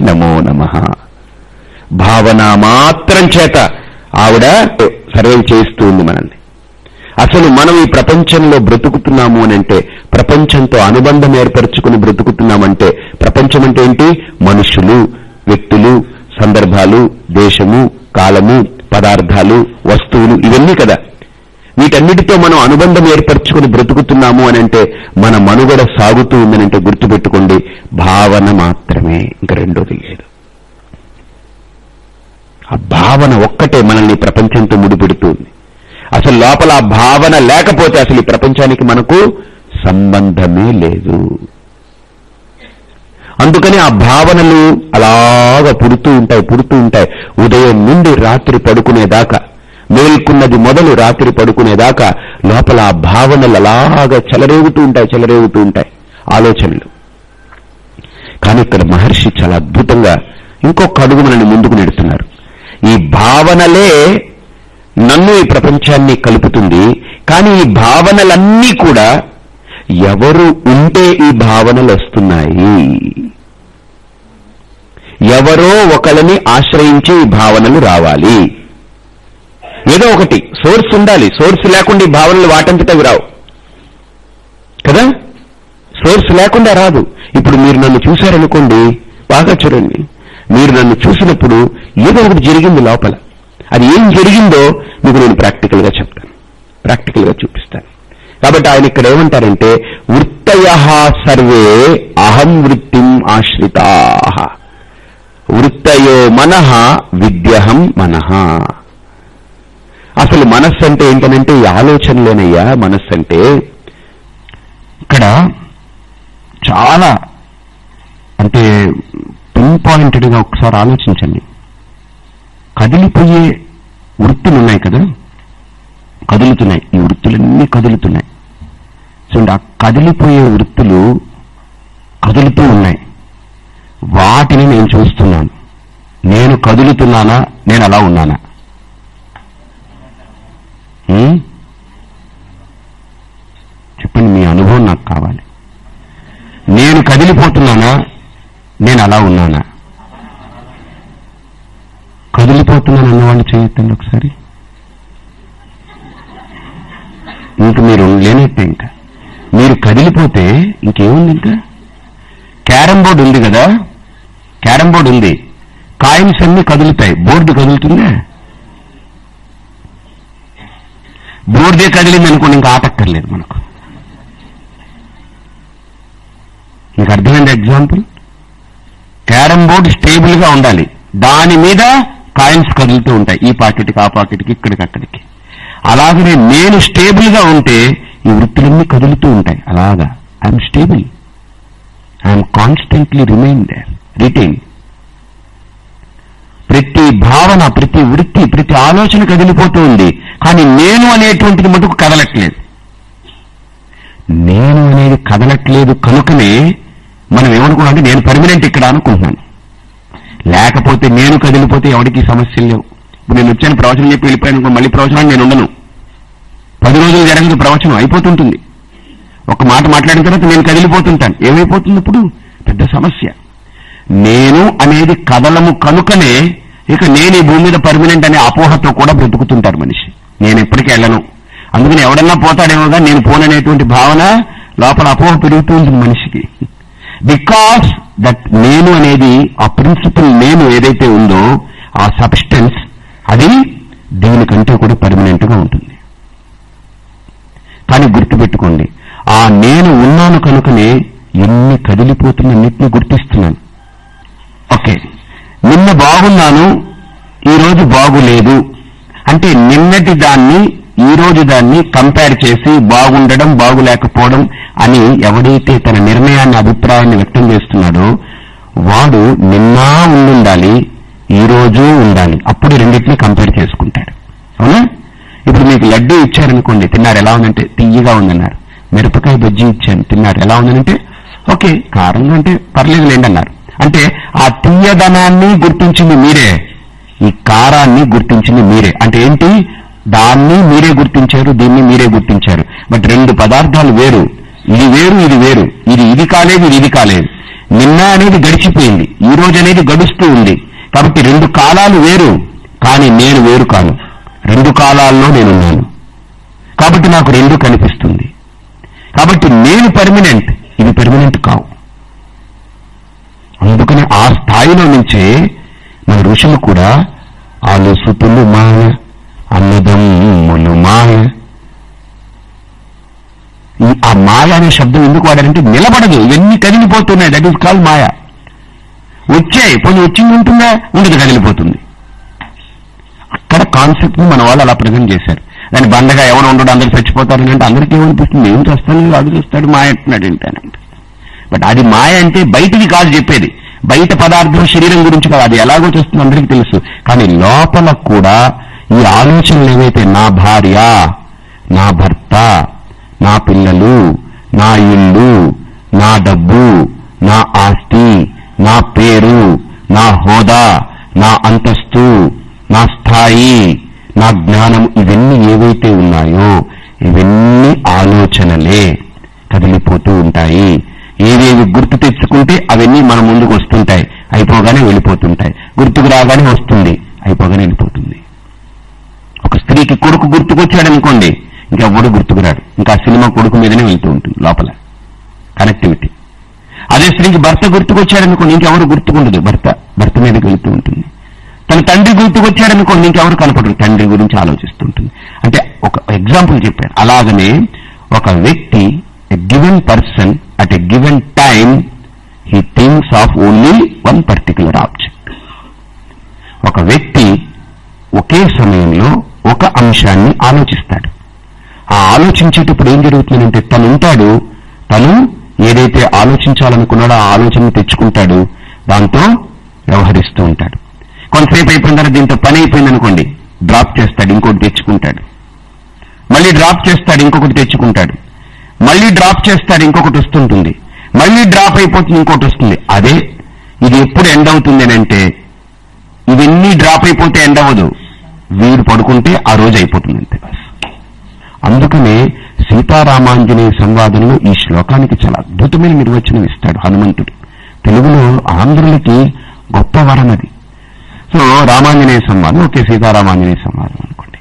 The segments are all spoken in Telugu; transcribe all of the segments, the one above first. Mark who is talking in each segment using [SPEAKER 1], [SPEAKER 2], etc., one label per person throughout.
[SPEAKER 1] నమో నమ. భావన మాత్రం చేత ఆవిడ సర్వే చేస్తూ ఉంది మనల్ని. అసలు మనం ఈ ప్రపంచంలో బ్రతుకుతున్నాము అని అంటే ప్రపంచంతో అనుబంధం ఏర్పరచుకుని బ్రతుకుతున్నామంటే ప్రపంచం అంటే ఏంటి? మనుషులు వ్యక్తులు సందర్భాలు దేశము కాలము పదార్థాలు వస్తువులు ఇవన్నీ కదా. వీటన్నిటితో మనం అనుబంధం ఏర్పరచుకుని బ్రతుకుతున్నాము అని అంటే మన మనుగడ సాగుతూ ఉందనంటే గుర్తుపెట్టుకోండి. భావన మాత్రమే ఇంక రెండోది లేదు. ఆ భావన ఒక్కటే మనల్ని ప్రపంచంతో ముడిపెడుతుంది. అసలు లోపల ఆ భావన లేకపోతే అసలు ఈ ప్రపంచానికి మనకు సంబంధమే లేదు. అందుకని ఆ భావనలు అలాగా పుడుతూ ఉంటాయి పుడుతూ ఉంటాయి. ఉదయం నుండి రాత్రి పడుకునేదాకా మేల్కున్నది మొదలు రాత్రి పడుకునేదాకా లోపల ఆ భావనలు అలాగా చెలరేగుతూ ఉంటాయి చెలరేగుతూ ఉంటాయి. ఆలోచనలు. కానీ ఇక్కడ మహర్షి చాలా అద్భుతంగా ఇంకొక అడుగు మనల్ని ముందుకు నెడుతున్నారు. ఈ భావనలే నన్ను ఈ ప్రపంచాన్ని కలుపుతుంది కానీ ఈ భావనలన్నీ కూడా ఎవరు ఉంటే ఈ భావనలు వస్తున్నాయి? ఎవరో ఒకళ్ళని ఆశ్రయించి ఈ భావనలు రావాలి. ఏదో ఒకటి. సోర్స్ ఉండాలి. సోర్స్ లేకుండా ఈ భావనలు వాటంతటవి రావు కదా? సోర్స్ లేకుండా రాదు. ఇప్పుడు మీరు నన్ను చూశారనుకోండి బాగా చూడండి. మీరు నన్ను చూసినప్పుడు ఏదో ఒకటి జరిగింది లోపల. అది ఏం జరిగిందో మీకు నేను ప్రాక్టికల్గా చెప్తాను. ప్రాక్టికల్గా చూపిస్తాను. కాబట్టి ఆయన ఇక్కడ ఏమంటారంటే వృత్తయ సర్వే అహం వృత్తిం ఆశ్రితా. వృత్తయో మనః విద్యహం మనః. అసలు మనస్సు అంటే ఏంటనంటే ఈ ఆలోచనలేనయ్యా మనస్సు అంటే ఇక్కడ చాలా అంటే పిన్ పాయింటెడ్గా ఒకసారి ఆలోచించండి. కదిలిపోయే వృత్తులు ఉన్నాయి కదా? కదులుతున్నాయి. ఈ వృత్తులన్నీ కదులుతున్నాయి. చూడండి ఆ కదిలిపోయే వృత్తులు కదులుతూ ఉన్నాయి. వాటిని నేను చూస్తున్నాను. నేను కదులుతున్నానా? నేను అలా ఉన్నానా? చెప్పండి మీ అనుభవం నాకు కావాలి. నేను కదిలిపోతున్నానా? నేను అలా ఉన్నానా? కదిలిపోతున్నాను అన్నవాళ్ళు చేయొద్దండి ఒకసారి. ఇంక మీరు లేనట్టే ఇంకా. మీరు కదిలిపోతే ఇంకేముంది ఇంకా? క్యారం బోర్డు ఉంది కదా? క్యారం బోర్డు ఉంది. కాయిన్స్ అన్ని కదులుతాయి. బోర్డు కదులుతుందా? బోర్డే కదిలింది అనుకోండి ఇంకా ఆటక్కర్లేదు మనకు. మీకు అర్థమైంది ఎగ్జాంపుల్? క్యారం బోర్డు స్టేబుల్గా ఉండాలి. దాని మీద కాయిన్స్ కదులుతూ ఉంటాయి ఈ పాకెట్కి ఆ పాకెట్కి ఇక్కడికి అక్కడికి. అలాగనే నేను స్టేబుల్గా ఉంటే ఈ వృత్తులన్నీ కదులుతూ ఉంటాయి. అలాగా? I'm stable. I'm constantly remain there retain. ప్రతి భావన ప్రతి వృత్తి ప్రతి ఆలోచన కదిలిపోతూ ఉంది. కానీ నేను అనేటువంటిది మటుకు కదలట్లేదు. నేను అనేది కదలట్లేదు కనుకనే మనం ఏమనుకున్నాం అంటే నేను పర్మినెంట్ ఇక్కడ అనుకుంటున్నాను. లేకపోతే నేను కదిలిపోతే ఎవరికి సమస్యలు లేవు. ఇప్పుడు నేను వచ్చాను ప్రవచనం చెప్పి వెళ్ళిపోయాను మళ్ళీ ప్రవచనాన్ని నేను ఉండను. పది రోజులు జరగదు ప్రవచనం అయిపోతుంటుంది. ఒక మాట మాట్లాడిన తర్వాత నేను కదిలిపోతుంటాను. ఏమైపోతుంది ఇప్పుడు? పెద్ద సమస్య. నేను అనేది కదలము కనుకనే ఇక నేను ఈ భూమి మీద పర్మినెంట్ అనే అపోహతో కూడా బ్రతుకుతుంటారు మనిషి. నేను ఎప్పటికీ వెళ్ళను. అందుకని ఎవడన్నా పోతాడేమోగా నేను పోననేటువంటి భావన లోపల అపోహ పెరుగుతుంది మనిషికి. బికాస్ దట్ నేను అనేది ఆ ప్రిన్సిపల్ నేను ఏదైతే ఉందో ఆ సబ్స్టెన్స్ అది దేనికంటే కూడా పర్మనెంట్గా ఉంటుంది. కానీ గుర్తుపెట్టుకోండి ఆ నేను ఉన్నాను కనుకనే ఎన్ని కదిలిపోతున్నన్నింటినీ గుర్తిస్తున్నాను. ఓకే నిన్న బాగున్నాను ఈ రోజు బాగులేదు. అంటే నిన్నటి దాన్ని ఈ రోజు దాన్ని కంపేర్ చేసి బాగుండడం బాగులేకపోవడం అని ఎవడైతే తన నిర్ణయాన్ని అభిప్రాయాన్ని వ్యక్తం చేస్తున్నాడో వాడు నిన్న ఉండాలి ఈ రోజు ఉండాలి. అప్పుడు రెండింటినీ కంపేర్ చేసుకుంటాడు. అవునా? ఇప్పుడు మీకు లడ్డూ ఇచ్చారనుకోండి తిన్నారు ఎలా ఉందంటే తియ్యగా ఉందన్నారు. మిరపకాయ బజ్జీ ఇచ్చాను తిన్నారు ఎలా ఉందనంటే ఓకే కారంగా అంటే పర్లేదు లేండి అన్నారు. అంటే ఆ తీయదనాన్ని గుర్తించింది మీరే. ఈ కారాన్ని గుర్తించింది మీరే. అంటే ఏంటి? దాన్ని మీరే గుర్తించారు దీన్ని మీరే గుర్తించారు. బట్ రెండు పదార్థాలు వేరు. ఇది వేరు ఇది వేరు. ఇది ఇది కాలేదు ఇది ఇది కాలేదు. నిన్న అనేది గడిచిపోయింది. ఈ రోజు అనేది గడుస్తూ ఉంది. కాబట్టి రెండు కాలాలు వేరు. కానీ నేను వేరు కాను. రెండు కాలాల్లో నేనున్నాను కాబట్టి నాకు రెండు కనిపిస్తుంది. కాబట్టి నేను పర్మినెంట్ ఇది పర్మినెంట్ కావు. అందుకని ఆ స్థాయిలో నుంచే మన ఋషులు కూడా అలుసుతులు మాయ అన్నదమ్ములు మాయ. ఈ ఆ మాయ అనే శబ్దం ఎందుకు వాడారంటే నిలబడదు ఇవన్నీ కదిలిపోతున్నాయి దట్ ఈస్ కాల్ మాయ. వచ్చాయి పోనీ వచ్చింది ఉంటుందా? ఉండదు కదిలిపోతుంది. అక్కడ కాన్సెప్ట్ని మన వాళ్ళు అలా ప్రజెంట్ చేశారు. దాని బండగా ఎవరు ఉండడు అందరు చచ్చిపోతారు అంటే అందరికీ ఏమనిపిస్తుంది? ఏం చేస్తాను అది చూస్తాడు మాయ అంటున్నాడు ఏంటంటే బట్ అది మాయ అంటే బయటికి కాదు చెప్పేది. బయట పదార్థం శరీరం గురించి కాదు అది ఎలాగో చేస్తుంది అందరికీ తెలుసు. కానీ లోపల కూడా ఈ ఆలోచనలు ఏవైతే నా భార్య నా భర్త నా పిల్లలు నా ఇల్లు నా డబ్బు నా ఆస్తి నా పేరు నా హోదా నా అంతస్తు నా స్థాయి నా జ్ఞానం ఇవన్నీ ఏవైతే ఉన్నాయో ఇవన్నీ ఆలోచనలే కదిలిపోతూ ఉంటాయి. ఏవేవి గుర్తు తెచ్చుకుంటే అవన్నీ మన ముందుకు వస్తుంటాయి. అయిపోగానే వెళ్ళిపోతుంటాయి. గుర్తుకు రాగానే వస్తుంది. అయిపోగానే వెళ్ళిపోతుంది. ఒక స్త్రీకి కొడుకు గుర్తుకొచ్చాడు అనుకోండి ఇంకెవ్వడు గుర్తుకురాడు ఇంకా సినిమా కొడుకు మీదనే వెళ్తూ ఉంటుంది లోపల. కనెక్టివిటీ అదే స్త్రీకి భర్త గుర్తుకొచ్చాడనుకోండి ఇంకెవరు గుర్తుకుండదు. భర్త భర్త మీదకి వెళ్తూ ఉంటుంది. తన తండ్రి గుర్తుకొచ్చాడనుకోండి ఇంకెవరు కనపడరు. తండ్రి గురించి ఆలోచిస్తుంటుంది అంటే ఒక ఎగ్జాంపుల్ చెప్పాను. అలాగనే ఒక వ్యక్తి a given person at a given time he things of only one particular object. ఒక వ్యక్తి ఒకే సమయంలో ఒక అంశాన్ని ఆలోచిస్తాడు. ఆ ఆలోచించేటప్పుడు ఏం జరుగుతుందంటే తను ఉంటాడు తను ఏదైతే ఆలోచించాలనుకున్నాడో ఆ ఆలోచన తెచ్చుకుంటాడు దాంతో వ్యవహరిస్తూ ఉంటాడు. కొంతసేపు అయిపోయిన తర్వాత దీంతో పని అయిపోయింది అనుకోండి డ్రాప్ చేస్తాడు ఇంకోటి తెచ్చుకుంటాడు. మళ్ళీ డ్రాప్ చేస్తాడు ఇంకొకటి తెచ్చుకుంటాడు. మళ్ళీ డ్రాప్ చేస్తారు ఇంకొకటి వస్తుంటుంది. మళ్ళీ డ్రాప్ అయిపోతుంది ఇంకోటి వస్తుంది. అదే ఇది ఎప్పుడు ఎండ్ అవుతుంది అని అంటే ఇవన్నీ డ్రాప్ అయిపోతే ఎండ్ అవ్వదు. వీడు పడుకుంటే ఆ రోజు అయిపోతుంది అంతే. అందుకనే సీతారామాంజనేయ సంవాదంలో ఈ శ్లోకానికి చాలా అద్భుతమైన నిర్వచనం ఇస్తాడు హనుమంతుడు. తెలుగులో ఆంధ్రులకి గొప్ప వరం అది. సో రామాంజనేయ సంవాదం ఓకే సీతారామాంజనేయ సంవాదం అనుకోండి.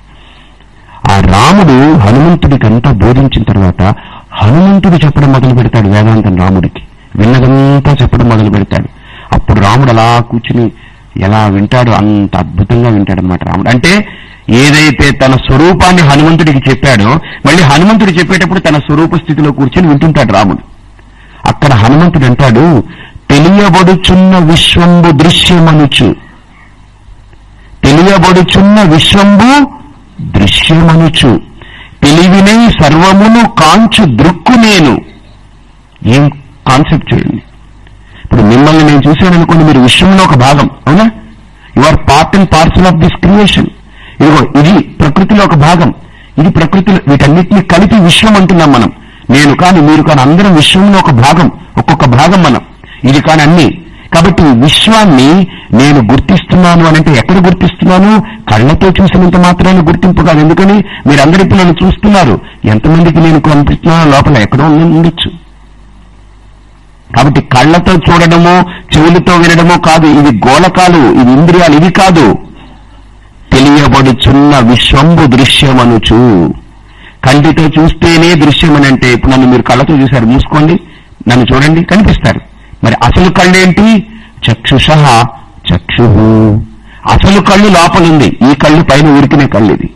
[SPEAKER 1] ఆ రాముడు హనుమంతుడికంతా బోధించిన తర్వాత హనుమంతుడు చెప్పడం మొదలు పెడతాడు వేదాంతం రాముడికి. విన్నదంతా చెప్పడం మొదలు పెడతాడు. అప్పుడు రాముడు అలా కూర్చుని ఎలా వింటాడు అంత అద్భుతంగా వింటాడనమాట రాముడు. అంటే ఏదైతే తన స్వరూపాన్ని హనుమంతుడికి చెప్పాడో మళ్ళీ హనుమంతుడు చెప్పేటప్పుడు తన స్వరూప స్థితిలో కూర్చొని వింటుంటాడు రాముడు. అక్కడ హనుమంతుడు అంటాడు తెలియబడుచున్న విశ్వంబు దృశ్యమనుచు. తెలియబడుచున్న విశ్వంబు దృశ్యమనుచు. తెలివినై సర్వమును కాంచు దృక్కు నేను. ఏం కాన్సెప్ట్ చూడండి. ఇప్పుడు మిమ్మల్ని నేను చూశాను అనుకోండి మీరు విశ్వంలో ఒక భాగం అవునా? You are part and parcel of this creation ఇదిగో ఇది ప్రకృతిలో ఒక భాగం. ఇది ప్రకృతిలో వీటన్నిటిని కలిపి విశ్వం అంటున్నాం మనం. నేను కాని మీరు కాని అందరం విశ్వంలో ఒక భాగం ఒక్కొక్క భాగం మనం. ఇది కాని అన్ని. కాబట్టి ఈ విశ్వాన్ని నేను గుర్తిస్తున్నాను అని అంటే ఎక్కడ గుర్తిస్తున్నాను? కళ్ళతో చూసినంత మాత్రాన్ని గుర్తింపు కాదు. ఎందుకని? మీరందరూ నన్ను చూస్తున్నారు. ఎంతమందికి నేను కనిపిస్తున్నానో లోపల ఎక్కడో ఉండొచ్చు. కాబట్టి కళ్ళతో చూడడము చెవులతో వినడమో కాదు. ఇవి గోళకాలు ఇవి ఇంద్రియాలు ఇవి కాదు. తెలియబడుచున్న విశ్వంబు దృశ్యమనుచు. కంటితో చూస్తేనే దృశ్యమని అంటే ఇప్పుడు నన్ను మీరు కళ్ళతో చూశారు మూసుకోండి. నన్ను చూడండి కనిపిస్తారు. మరి అసలు కళ్ళేంటి? చక్షుష చక్షు అసలు కళ్ళు లోపలుంది. ఈ కళ్ళు పైన ఉరికినే కళ్ళు ఇది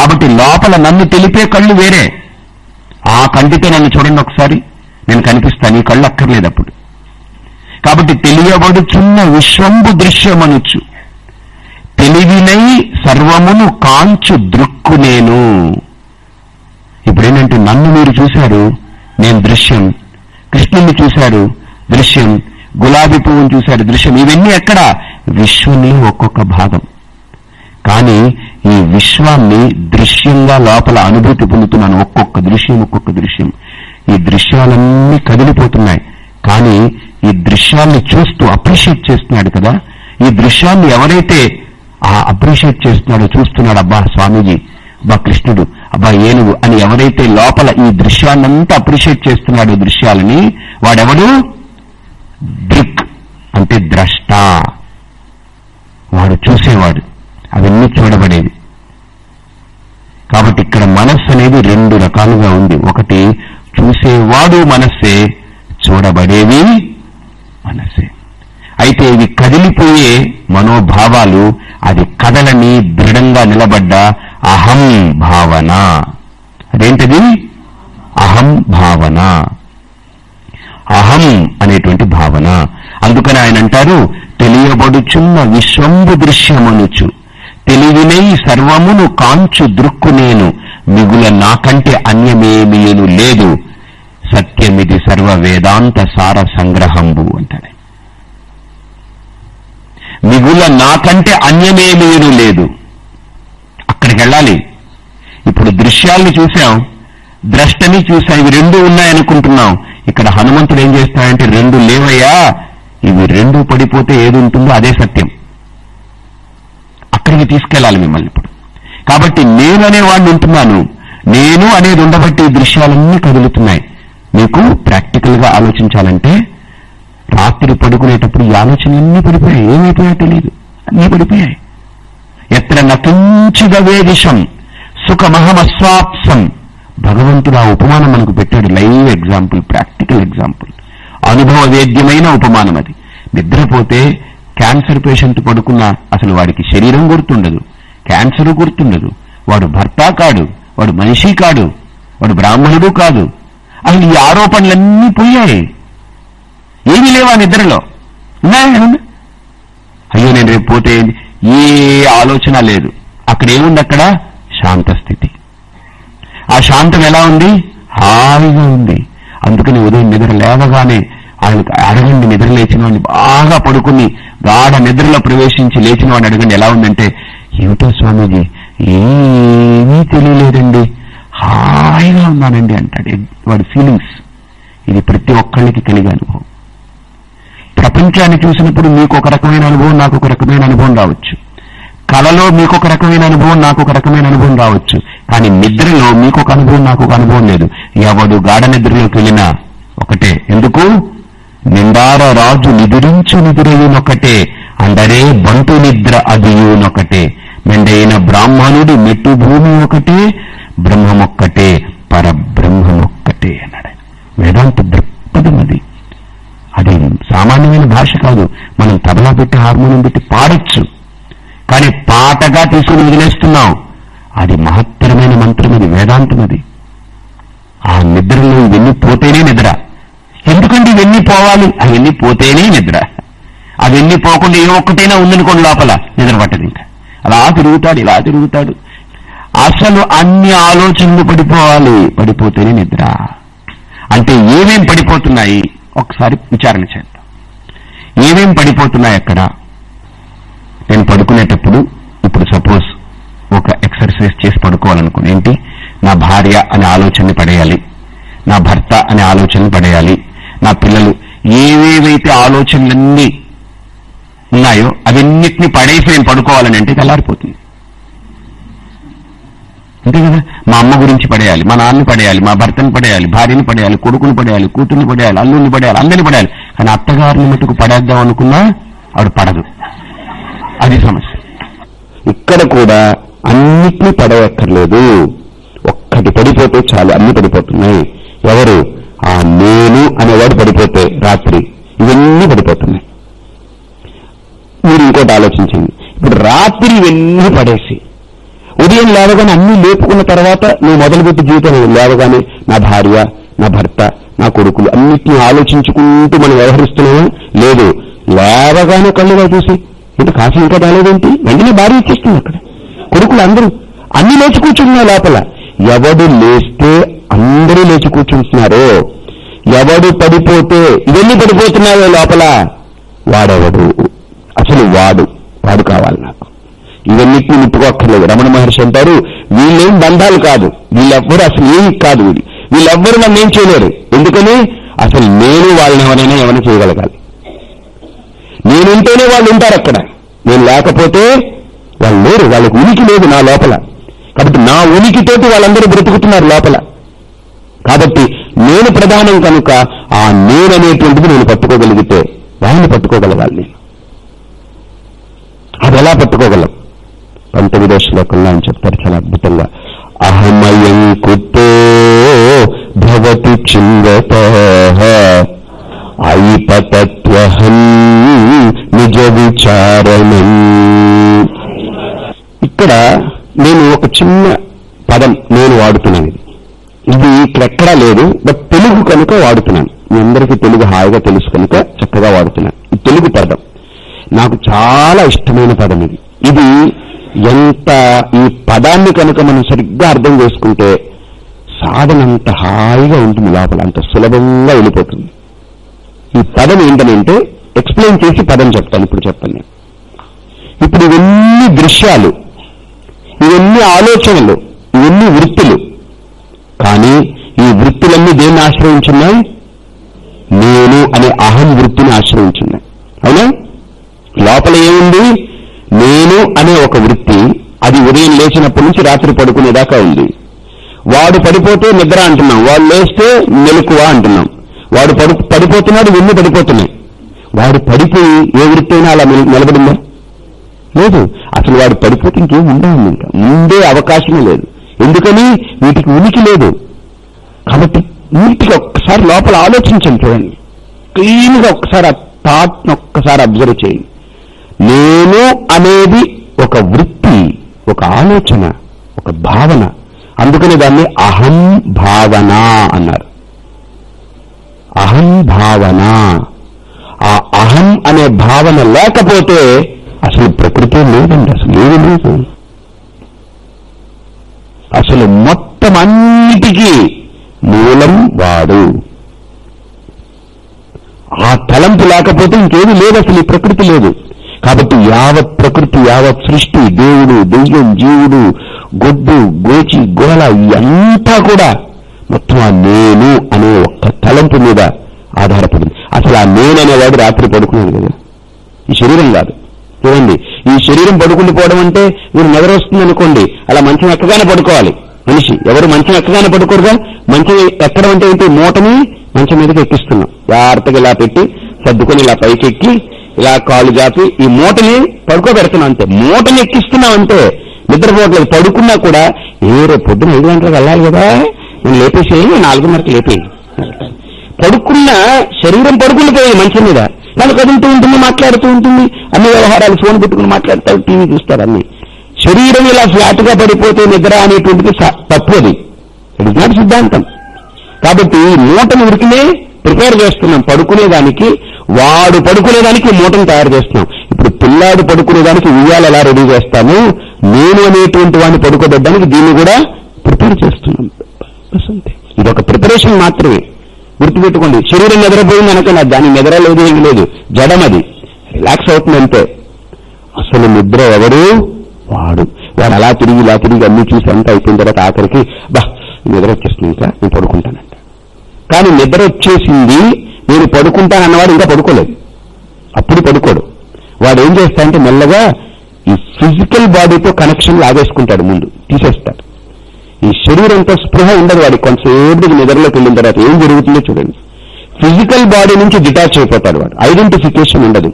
[SPEAKER 1] కాబట్టి లోపల నన్ను తెలిపే కళ్ళు వేరే. ఆ కంటితో నన్ను చూడండి ఒకసారి. నేను కనిపిస్తాను. ఈ కళ్ళు అక్కర్లేదు అప్పుడు. కాబట్టి తెలియబడుచున్న విశ్వంబు దృశ్యమనుచు తెలివినై సర్వమును కాంచు దృక్కు నేను. ఇప్పుడేంటంటే నన్ను మీరు చూశారు. నేను దృశ్యం. కృష్ణుని చూశారు. దృశ్యం గులాబీ పువ్వును చూశాడు దృశ్యం. ఇవన్నీ ఎక్కడ? విశ్వని ఒక్కొక్క భాగం. కానీ ఈ విశ్వాన్ని దృశ్యంగా లోపల అనుభూతి పొందుతున్నాను. ఒక్కొక్క దృశ్యం ఒక్కొక్క దృశ్యం. ఈ దృశ్యాలన్నీ కదిలిపోతున్నాయి. కానీ ఈ దృశ్యాన్ని చూస్తూ అప్రిషియేట్ చేస్తున్నాడు కదా? ఈ దృశ్యాన్ని ఎవరైతే ఆ అప్రిషియేట్ చేస్తున్నాడో చూస్తున్నాడు అబ్బా స్వామీజీ అబ్బా కృష్ణుడు అబ్బా ఏనుగు అని ఎవరైతే లోపల ఈ దృశ్యాన్నంతా అప్రిషియేట్ చేస్తున్నాడో దృశ్యాలని వాడెవడు? దృక్ అంటే ద్రష్ట. వాడు చూసేవాడు. అవన్నీ చూడబడేది కాబట్టి ఇక్కడ మనస్సు అనేది రెండు రకాలుగా ఉంది. ఒకటి చూసేవాడు మనస్సే చూడబడేవి మనస్సే. అయితే ఇవి కదిలిపోయే మనోభావాలు అది కదలని దృఢంగా నిలబడ్డ అహం భావన. అదేంటిది? అహం భావన. అహం అనేటువంటి భావన. అందుకని ఆయన అంటారు తెలియబడుచున్న విశ్వంబు దృశ్యమనుచు. తెలివినై సర్వమును కాంచు దృక్కు నేను. మిగుల నాకంటే అన్యమేమీను లేదు. సత్యమిది సర్వ వేదాంత సార సంగ్రహంబు అంటాడు. మిగుల నాకంటే అన్యమేమీను లేదు. అక్కడికి వెళ్ళాలి. ఇప్పుడు దృశ్యాల్ని చూశాం ద్రష్టని చూశాం ఇవి రెండు ఉన్నాయనుకుంటున్నాం. ఇక్కడ హనుమంతుడు ఏం చేస్తాడంటే రెండు లేవయ్యా ఇవి రెండు పడిపోతే ఏది ఉంటుందో అదే సత్యం. అక్కడికి తీసుకెళ్ళాలి మిమ్మల్ని ఇప్పుడు. కాబట్టి నేను అనేవాడిని ఉంటున్నాను. నేను అనేది ఉండబట్టి దృశ్యాలన్నీ కదులుతున్నాయి. మీకు ప్రాక్టికల్గా ఆలోచించాలంటే రాత్రి పడుకునేటప్పుడు ఈ ఆలోచనలన్నీ పడిపోయాయి. ఏమైపోయాయో తెలియదు అన్నీ పడిపోయాయి. ఎత్ర నకించిదవే దిశం సుఖమహమస్వాప్సం. భగవంతుడు ఆ ఉపమానం మనకు పెట్టాడు. Live example practical example. అనుభవ వేద్యమైన ఉపమానం అది. నిద్రపోతే క్యాన్సర్ పేషెంట్ పడుకున్న అసలు వాడికి శరీరం గుర్తుండదు క్యాన్సర్ గుర్తుండదు. వాడు భర్త కాడు వాడు మనిషి కాడు వాడు బ్రాహ్మణుడు కాదు. అసలు ఈ ఆరోపణలన్నీ పోయాయి. ఏమీ లేవా నిద్రలో? ఉన్నాయా అయ్యో నేను రేపు పోతే ఏ ఆలోచన లేదు. అక్కడ ఏముంది అక్కడ? శాంత స్థితి ఆ శాంతం ఎలా ఉంది? హాయిగా ఉంది. అందుకని ఉదయం నిద్ర లేవగానే ఆయనకు అడగండి నిద్ర లేచిన వాడిని బాగా పడుకుని గాఢ నిద్రలో ప్రవేశించి లేచిన వాడిని అడగండి ఎలా ఉందంటే ఏమిటో స్వామీజీ ఏమీ తెలియలేదండి. హాయిగా ఉన్నానండి అంటాడు. వాడి ఫీలింగ్స్ ఇది ప్రతి ఒక్కళ్ళకి కలిగే అనుభవం. ప్రపంచాన్ని చూసినప్పుడు మీకు ఒక రకమైన అనుభవం నాకు ఒక రకమైన అనుభవం రావచ్చు. కళలో మీకు ఒక రకమైన అనుభవం నాకు ఒక రకమైన అనుభవం రావచ్చు. కానీ నిద్రలో మీకు ఒక అనుభవం నాకు ఒక అనుభవం లేదు. ఎవడు గాఢ నిద్రలోకి వెళ్ళినా ఒకటే. ఎందుకు? నిండార రాజు నిదురించు నిదురయునొకటే అందరే బంటు నిద్ర అదియునొకటే. మెండైన బ్రాహ్మణుడి మెట్టు భూమి ఒకటే. బ్రహ్మమొక్కటే పరబ్రహ్మమొక్కటే అన్నాడు. వేదాంత దృక్పథం అది. అది సామాన్యమైన భాష కాదు. మనం తబలా పెట్టి హార్మోనియం పెట్టి పాడొచ్చు. కానీ పాటగా తీసుకుని వదిలేస్తున్నాం. అది మహత్తరమైన మంత్రం అది వేదాంతం అది ఆ నిద్రలో ఇవన్నీ పోతేనే నిద్ర. ఎందుకంటే ఇవన్నీ పోవాలి? అవన్నీ పోతేనే నిద్ర. అవన్నీ పోకుండా ఏ ఒక్కటైనా ఉందనుకోండి లోపల నిద్ర పట్టదు ఇంకా. అలా తిరుగుతాడు ఇలా తిరుగుతాడు. అసలు అన్ని ఆలోచనలు పడిపోవాలి పడిపోతేనే నిద్ర. అంటే ఏమేం పడిపోతున్నాయి? ఒకసారి విచారణ చేద్దాం. ఏమేం పడిపోతున్నాయి అక్కడ? నేను పడుకునేటప్పుడు ఇప్పుడు సపోజ్ ఒక ఎక్సర్సైజ్ చేసి పడుకోవాలనుకుని ఏంటి? నా భార్య అనే ఆలోచనని పడేయాలి. నా భర్త అనే ఆలోచనని పడేయాలి. నా పిల్లలు ఏవేవైతే ఆలోచనలన్నీ ఉన్నాయో అవన్నిటిని పడేసి నేను పడుకోవాలని అంటే తెల్లారిపోతుంది. అంతే కదా? మా అమ్మ గురించి పడేయాలి మా నాన్నని పడేయాలి మా భర్తని పడేయాలి భార్యని పడేయాలి కొడుకుని పడేయాలి కూతుర్ని పడేయాలి అల్లుని పడేయాలి అందరిని పడేయాలి. కానీ అత్తగారిని మటుకు పడేద్దాం అనుకున్నా ఆవిడ పడదు. అది సమస్య. ఇక్కడ కూడా అన్నిటినీ పడవక్కర్లేదు ఒక్కటి పడిపోతే చాలు అన్ని పడిపోతున్నాయి. ఎవరు? ఆ నేను అనేవాడు పడిపోతే రాత్రి ఇవన్నీ పడిపోతున్నాయి. మీరు ఇంకోటి ఆలోచించండి. ఇప్పుడు రాత్రి ఇవన్నీ పడేసి ఉదయం లేవగానే అన్ని లేపుకున్న తర్వాత నువ్వు మొదలుపెట్టి జీవితం లేవగానే నా భార్య నా భర్త నా కొడుకులు అన్నిటిని ఆలోచించుకుంటూ మనం వ్యవహరిస్తున్నామా? లేదు. లేవగానే కళ్ళుగా చూసి ఇంత కాఫీ ఇంకా రాలేదేంటి వెంటనే భార్య ఇచ్చేస్తుంది అక్కడ. కొడుకులు అందరూ అన్ని లేచి కూర్చున్నారు లోపల. ఎవడు లేస్తే అందరూ లేచి కూర్చుంటున్నారో. ఎవడు పడిపోతే ఇవన్నీ పడిపోతున్నాయో లోపల. వాడెవడు? అసలు వాడు. వాడు కావాలి నాకు. ఇవన్నిటిని నిప్పుకోక్కర్లేదు. రమణ మహర్షి అంటారు వీళ్ళేం బంధాలు కాదు. వీళ్ళెవ్వరు అసలు ఏమి కాదు వీళ్ళు. వీళ్ళెవ్వరు నన్ను ఏం చేయలేరు. ఎందుకని? అసలు నేను వాళ్ళని ఎవరైనా ఏమైనా చేయగలగాలి. నేనుంటేనే వాళ్ళు ఉంటారు అక్కడ. నేను లేకపోతే వాళ్ళు లేరు. వాళ్ళకి ఉనికి లేదు నా లోపల. కాబట్టి నా ఉనికితోటి వాళ్ళందరూ బ్రతుకుతున్నారు లోపల. కాబట్టి నేను ప్రధానం కనుక ఆ నేననేటువంటిది నేను పట్టుకోగలిగితే వాళ్ళని పట్టుకోగలగాలి నేను. అది ఎలా పట్టుకోగలం? పంతొమ్మిదో శ్లోకంలో ఆయన చెప్తారు చాలా అద్భుతంగా. అహమయం కుతో భవతి చింగత ఐపతత్వహం నిజ విచారణం ఇక్కడ నేను ఒక చిన్న పదం నేను వాడుతున్నాను. ఇది ఇక్కడెక్కడా లేదు బట్ తెలుగు కనుక వాడుతున్నాను. మీ అందరికీ తెలుగు హాయిగా తెలుసు కనుక చక్కగా వాడుతున్నాను. ఈ తెలుగు పదం. నాకు చాలా ఇష్టమైన పదం ఇది. ఇది ఎంత ఈ పదాన్ని కనుక మనం సరిగ్గా అర్థం చేసుకుంటే సాధన అంత హాయిగా ఉంటుంది లోపల అంత సులభంగా వెళ్ళిపోతుంది. ఈ పదం ఏంటనంటే ఎక్స్ప్లెయిన్ చేసి పదం చెప్తాను ఇప్పుడు చెప్పండి. ఇప్పుడు ఇవన్నీ దృశ్యాలు ఇవన్నీ ఆలోచనలు ఇవన్నీ వృత్తులు. కానీ ఈ వృత్తులన్నీ దేన్ని ఆశ్రయించున్నాయి? నేను అనే అహం వృత్తిని ఆశ్రయించున్నాయి. అవునా? లోపల ఏముంది? నేను అనే ఒక వృత్తి అది ఉదయం లేచినప్పటి నుంచి రాత్రి పడుకునేదాకా ఉంది. వాడు పడిపోతే నిద్ర అంటున్నాం వాడు లేస్తే మెలకువ అంటున్నాం. వాడు పడు పడిపోతున్నాడు వెన్ను పడిపోతున్నాయి. వాడు పడిపోయి ఏ వృత్తి అయినా అలా నిలబడిందా? లేదు. అసలు వాడు పడిపోతే ఇంకేం ఉండవు ఇంకా. ముందే అవకాశమే లేదు. ఎందుకని? వీటికి ఉనికి లేదు. కాబట్టి నీటిగా ఒక్కసారి లోపల ఆలోచించండి చూడండి. క్లీన్గా ఒక్కసారి ఆ థాట్ ఒక్కసారి అబ్జర్వ్ చేయండి. నేను అనేది ఒక వృత్తి ఒక ఆలోచన ఒక భావన. అందుకని దాన్ని అహం భావన అన్నారు. అహం భావన. ఆ అహం అనే భావన లేకపోతే అసలు ప్రకృతి లేదండి అసలు ఏది లేదు అసలు మొత్తం అన్నిటికీ మూలం వాడు. ఆ తలంపు లేకపోతే ఇంకేది లేదు అసలు ఈ ప్రకృతి లేదు. కాబట్టి యావత్ ప్రకృతి యావత్ సృష్టి దేవుడు దెయ్యం జీవుడు గొడ్డు గోచి గోల ఇదంతా కూడా మొత్తం ఆ నేను అనే ఒక్క తలంపు మీద ఆధారపడింది. అసలు ఆ నేననేవాడు రాత్రి పడుకున్నాడు కదా. ఈ శరీరం కాదు. చూడండి ఈ శరీరం పడుకుండిపోవడం అంటే మీరు నిద్ర వస్తుంది అనుకోండి అలా మంచం ఎక్కగానే పడుకోవాలి. మనిషి ఎవరు మంచం ఎక్కగానే పడుకోరుగా? మంచం ఎక్కడం అంటే ఏంటి? మూటని మంచం మీదకి ఎక్కిస్తున్నాం. జాగ్రత్తగా ఇలా పెట్టి సర్దుకొని ఇలా పైకి ఎక్కి ఇలా కాళ్ళు జాపి ఈ మూటని పడుకోబెడుతున్నాం అంతే. మూటని ఎక్కిస్తున్నాం అంటే నిద్రపోవట్లేదు పడుకున్నా కూడా ఏ రేపు పొద్దున ఐదు గంటలకు వెళ్ళాలి కదా. నేను లేపేసేయండి నాలుగున్నరకు లేపేయండి. పడుకున్న శరీరం పడుకుండిపోయింది మంచి మీద. కానీ కదులుతూ ఉంటుంది మాట్లాడుతూ ఉంటుంది. అన్ని వ్యవహారాలు ఫోన్ పెట్టుకుని మాట్లాడతారు టీవీ చూస్తారు అన్ని. శరీరం ఇలా ఫ్లాట్గా పడిపోతే నిద్ర అనేటువంటిది తప్పది ఇట్ ఇస్ నాట్ సిద్ధాంతం. కాబట్టి మూటను ఉరికినే ప్రిపేర్ చేస్తున్నాం పడుకునేదానికి. వాడు పడుకునేదానికి మూటను తయారు చేస్తున్నాం. ఇప్పుడు పిల్లాడు పడుకునేదానికి ఉయ్యాలు ఎలా రెడీ చేస్తాము? నేను అనేటువంటి వాడిని పడుకోబెట్టడానికి దీన్ని కూడా ప్రిపేర్ చేస్తున్నాం. ఇదొక ఇది ఒక ప్రిపరేషన్ మాత్రమే. గుర్తుపెట్టుకోండి. శరీరం నిద్రపోయింది అనుకున్నా దాని నిద్ర లేదు ఏం లేదు. జడం అది. రిలాక్స్ అవుతుంది అంతే. అసలు నిద్ర ఎవరు? వాడు. వాడు అలా తిరిగి ఇలా తిరిగి అన్ని చూసి అంతా అయిపోయిన తర్వాత ఆఖరికి బా నిద్ర వచ్చేస్తుంది ఇంకా నేను పడుకుంటానంట. కానీ నిద్ర వచ్చేసింది నేను పడుకుంటానన్నవాడు ఇంకా పడుకోలేదు. అప్పుడు పడుకోడు. వాడు ఏం చేస్తాడంటే మెల్లగా ఈ ఫిజికల్ బాడీతో కనెక్షన్ లాగేసుకుంటాడు ముందు తీసేస్తాడు. ఈ శరీరంతో స్పృహ ఉండదు వాడికి కొంతసేపటికి నిద్రలోకి వెళ్ళిన తర్వాత ఏం జరుగుతుందో చూడండి. ఫిజికల్ బాడీ నుంచి డిటాచ్ అయిపోతాడు వాడు. ఐడెంటిఫికేషన్ ఉండదు.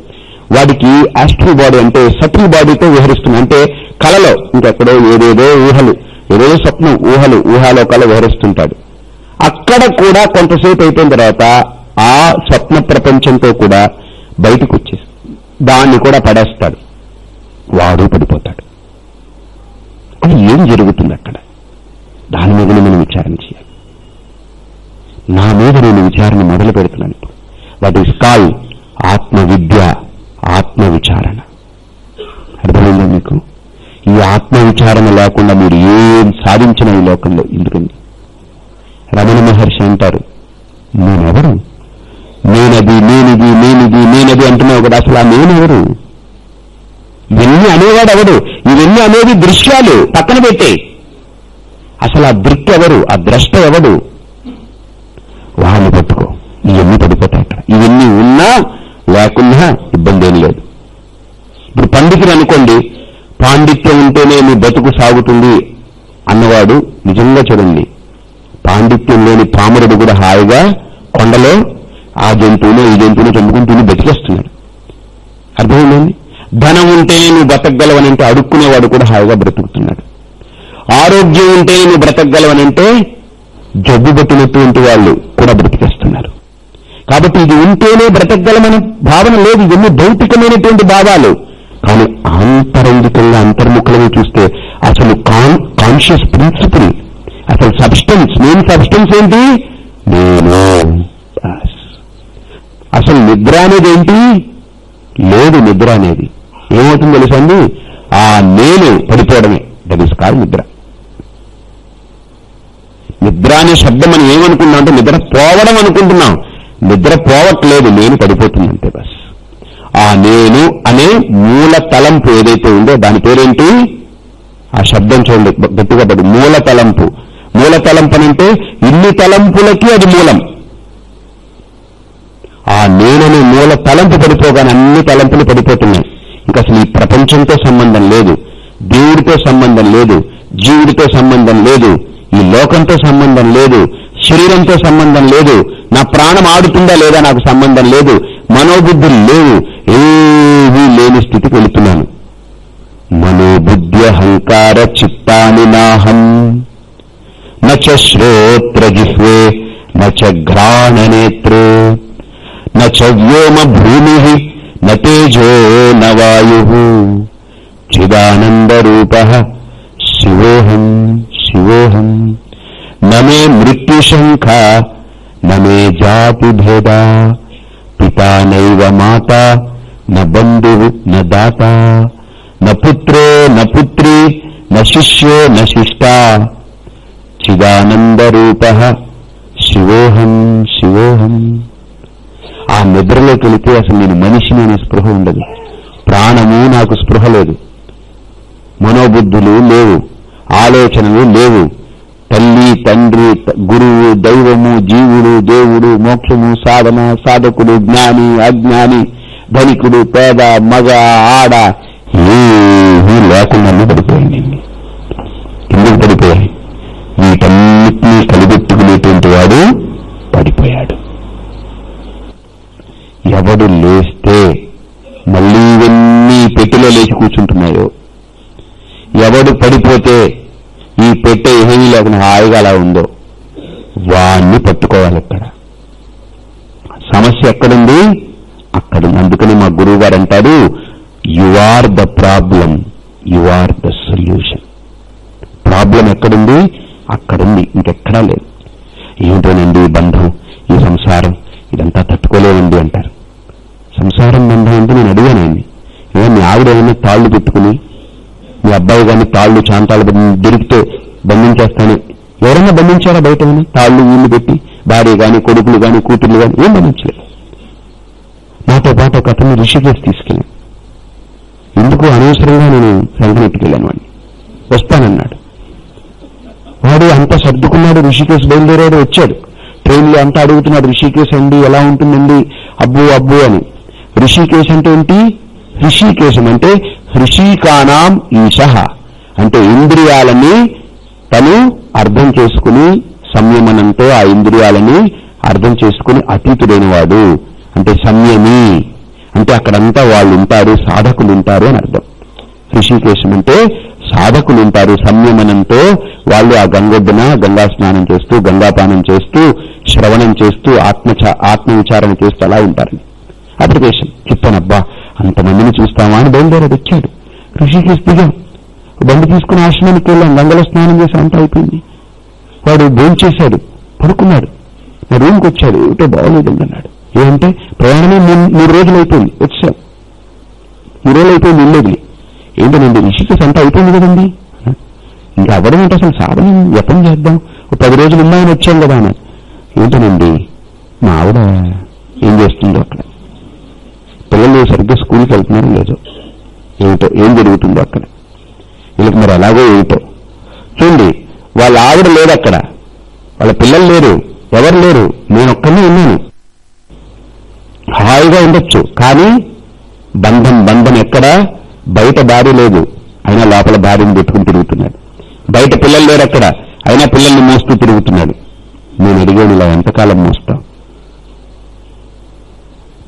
[SPEAKER 1] వాడికి ఆస్ట్రల్ బాడీ అంటే సటిల్ బాడీతో విహరిస్తుంది అంటే కలలో ఇంకెక్కడో ఏదేదో ఊహలు ఏదేదో స్వప్నం ఊహలు ఊహాలోకాలు విహరిస్తుంటాడు అక్కడ కూడా కొంతసేపు అయిపోయిన తర్వాత ఆ స్వప్న ప్రపంచంతో కూడా బయటకు వచ్చేసి దాన్ని కూడా పడేస్తాడు. వాడు పడిపోతాడు. అది ఏం జరుగుతుంది అక్కడ? దాని మీద మనం విచారణ చేయాలి. నా మీద నేను విచారణ మొదలు పెడుతున్నాను ఇప్పుడు. వాట్ ఈస్ కాల్ ఆత్మ విద్య ఆత్మ విచారణ అర్థమైందా మీకు? ఈ ఆత్మ విచారణ లేకుండా మీరు ఏం సాధించిన ఈ లోకంలో ఎందుకండి రమణ మహర్షి అంటారు నేనెవరు? నేనది నేనిది నేనిది నేనది అంటున్నావు కదా అసలు ఆ నేనెవరు? ఇవన్నీ అనేవాడు ఎవడు ఇవన్నీ అనేది దృశ్యాలు పక్కన పెట్టే అసలు ఆ దృక్ ఎవరు ఆ ద్రష్ట ఎవడు వాడిని పట్టుకో ఇవన్నీ పడిపోతాయి అక్కడ ఇవన్నీ ఉన్నా లేకున్నా ఇబ్బంది ఏం లేదు. ఇప్పుడు పండితులు అనుకోండి పాండిత్యం ఉంటేనే మీ బతుకు సాగుతుంది అన్నవాడు నిజంగా చూడండి. పాండిత్యం లేని పామరుడు కూడా హాయిగా కొండలో ఆ జంతువును ఈ జంతువును చంపుకుంటూ బతికేస్తున్నాడు. అర్థమైందండి? ధనం ఉంటేనే నువ్వు బతకగలవనంటే అడుక్కునేవాడు కూడా హాయిగా బ్రతుకుతున్నాడు. ఆరోగ్యం ఉంటేనే నువ్వు బ్రతకగలవనంటే జబ్బు పట్టినటువంటి వాళ్ళు కూడా బ్రతికేస్తున్నారు. కాబట్టి ఇది ఉంటేనే బ్రతకగలమని భావన లేదు. ఇవన్నీ భౌతికమైనటువంటి భావాలు. కానీ ఆంతరంగికంగా అంతర్ముఖులను చూస్తే అసలు కాన్షియస్ ప్రిన్సిపల్ అసలు సబ్స్టెన్స్ మెయిన్ సబ్స్టెన్స్ ఏంటి? నేను. అసలు నిద్ర అనేది ఏంటి? లేదు నిద్ర అనేది. ఏమవుతుంది తెలుసండి ఆ నేను పడిపోవడమే. దట్ ఈస్ కాల్ నిద్ర. నిద్ర అనే శబ్దం మనం ఏమనుకున్నాం అంటే నిద్ర పోవడం అనుకుంటున్నాం. నిద్ర పోవట్లేదు నేను పడిపోతుందంటే బస్. ఆ నేను అనే మూల తలంపు ఏదైతే ఉందో దాని పేరేంటి? ఆ శబ్దం చూడండి గట్టిగా పడి. మూల తలంపు. మూల తలంపు అంటే ఇన్ని తలంపులకి అది మూలం. ఆ నేననే మూల తలంపు పడిపోగానే అన్ని తలంపులు పడిపోతున్నాయి. ఇంకా అసలు ఈ ప్రపంచంతో సంబంధం లేదు. దేవుడితో సంబంధం లేదు. జీవుడితో సంబంధం లేదు. ఈ లోకంతో సంబంధం లేదు శరీరంతో సంబంధం లేదు నా ప్రాణం ఆడుతుందా లేదా నాకు సంబంధం లేదు మనోబుద్ధులు లేవు ఏవీ లేని స్థితికి వెళుతున్నాను. మనోబుద్ధ్యహంకార చిత్తాని నాహం నచ శ్రోత్రజిహ్వే నచ ఘ్రాణనేత్రే నచ వ్యోమ భూమి నేజో నవాయు చిదానందరూప శివోహం. శివోహం నమే మృత్యుశంఖ నమే జాతి భేద పితానైవ మాత న బంధు న దాత న పుత్రో న పుత్రి న శిష్యో న శిష్ట. చిదానందరూప శివోహం శివోహం. ఆ నిద్రలోకి వెళితే అసలు నేను మనిషిని అనే స్పృహ ఉండదు. ప్రాణము నాకు స్పృహ లేదు. మనోబుద్ధులు లేవు. ఆలోచనలు లేవు. తల్లి తండ్రి గురువు దైవము జీవుడు దేవుడు మోక్షము సాధన సాధకుడు జ్ఞాని అజ్ఞాని ధనికుడు పేద మగ ఆడ ఏమీ లేకుండా పడిపోయింది. ఎందుకు పడిపోయాయి? వీటన్నిటినీ కలిపెట్టుకునేటువంటి వాడు పడిపోయాడు. ఎవడు లేస్తే మళ్ళీ ఇవన్నీ పెట్టిలో లేచి కూర్చుంటున్నాయో. ఎవడు పడిపోతే లేకుండా హాయిగా అలా ఉందో వాణ్ణి పట్టుకోవాలి ఇక్కడ. సమస్య ఎక్కడుంది? అక్కడ అందుకని మా గురువు గారు అంటారు you are the problem you are the solution problem ఎక్కడుంది? అక్కడుంది. ఇంకెక్కడా లేదు. ఏమిటోనండి ఈ బంధం ఈ సంసారం ఇదంతా తట్టుకోలేదండి అంటారు. సంసారం బంధం అంటే నేను అడిగాను ఆయన్ని. ఏ మీ ఆవిడ ఏమైనా తాళ్ళు పెట్టుకుని మీ అబ్బాయి కానీ తాళ్ళు చాంతాలు బంధి- దొరికితే బంధించేస్తాను. ఎవరైనా బంధించారా బయట ఏమైనా? తాళ్ళు వీళ్ళు పెట్టి భార్య గాని కొడుకులు గాని కూతుర్లు గాని ఏం బంధించలేదు. నాతో పాటు ఒక అతన్ని ఋషికేసి తీసుకెళ్ళాను ఎందుకు అనవసరంగా నేను సంకనెట్టుకెళ్ళాను వాడిని? వస్తానన్నాడు. వాడు అంతా సర్దుకున్నాడు ఋషికేశ్ బయలుదేరాడు వచ్చాడు. ట్రైన్లో అంతా అడుగుతున్నాడు ఋషికేశ్ అండి ఎలా ఉంటుందండి? అబ్బు అబ్బు అని. ఋషికేశ్ అంటే ఏంటి? ఋషికేశం అంటే ఋషికానాం ఈశ. అంటే ఇంద్రియాలని తను అర్థం చేసుకుని సంయమనంతో ఆ ఇంద్రియాలని అర్థం చేసుకుని అతీతుడైన వాడు అంటే సంయమి. అంటే అక్కడంతా వాళ్ళు ఉంటారు సాధకులు ఉంటారు అని అర్థం. ఋషికేశం అంటే సాధకులు ఉంటారు సంయమనంతో వాళ్ళు ఆ గంగొడ్డున గంగా స్నానం చేస్తూ గంగాపానం చేస్తూ శ్రవణం చేస్తూ ఆత్మ ఆత్మ విచారణ చేస్తూ అలా ఉంటారు. ఆ ప్రదేశం చెప్పానబ్బా అంతమందిని చూస్తామా అని బయలుదేరాడు వచ్చాడు. ఋషికేశ్ దిగాం బండి తీసుకుని ఆశ్రమానికి వెళ్ళాం. గంగలో స్నానం చేసి అంతా అయిపోయింది. వాడు భోంచేశాడు పడుకున్నాడు. నా రూమ్కి వచ్చాడు. ఏమిటో బాగోలేదండి అన్నాడు. ఏమంటే ప్రయాణమే మూడు- రోజులు అయిపోయింది. వచ్చాం. మూడు రోజులు అయిపోయింది వెళ్ళేది. ఏంటండి ఏంటనండి ఋషికేశ్ అంతా అయిపోయింది కదండి? ఇంకా అవ్వడం అంటే అసలు సాధనం ఎప్పుడు చేద్దాం? ఒక పది రోజులు ఉన్నాయని వచ్చాం కదా అని ఏంటనండి మా ఆవిడ ఏం చేస్తుందో అక్కడ? పిల్లలు సరిగ్గా స్కూల్కి వెళ్తున్నారో లేదో? ఏమిటో ఏం జరుగుతుందో అక్కడ? వీళ్ళకి మరి ఎలాగో ఏమిటో చూడండి వాళ్ళ ఆవిడ లేదు అక్కడ. వాళ్ళ పిల్లలు లేరు. ఎవరు లేరు? నేను ఒక్కనే ఉన్నాను. హాయిగా ఉండొచ్చు కానీ బంధం బంధం ఎక్కడ? బయట భార్య లేదు. అయినా లోపల భార్యను పెట్టుకుని తిరుగుతున్నాడు. బయట పిల్లలు లేరు అక్కడ. అయినా పిల్లల్ని మోస్తూ తిరుగుతున్నాడు. నేను అడిగాను ఇలా ఎంతకాలం మోస్తాం?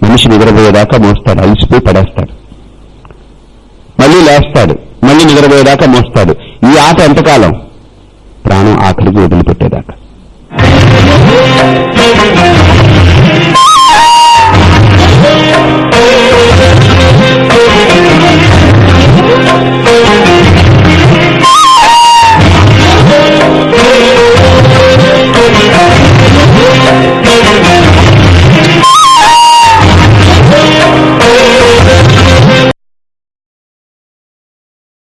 [SPEAKER 1] మనిషి నిద్రపోయేదాకా మోస్తాడు అలసిపోయి పడేస్తాడు. మళ్ళీ లేస్తాడు. మళ్ళీ నిద్రపోయేదాకా మోస్తాడు ఈ ఆట ఎంతకాలం ప్రాణం ఆఖరికి వదిలిపెట్టేదాకా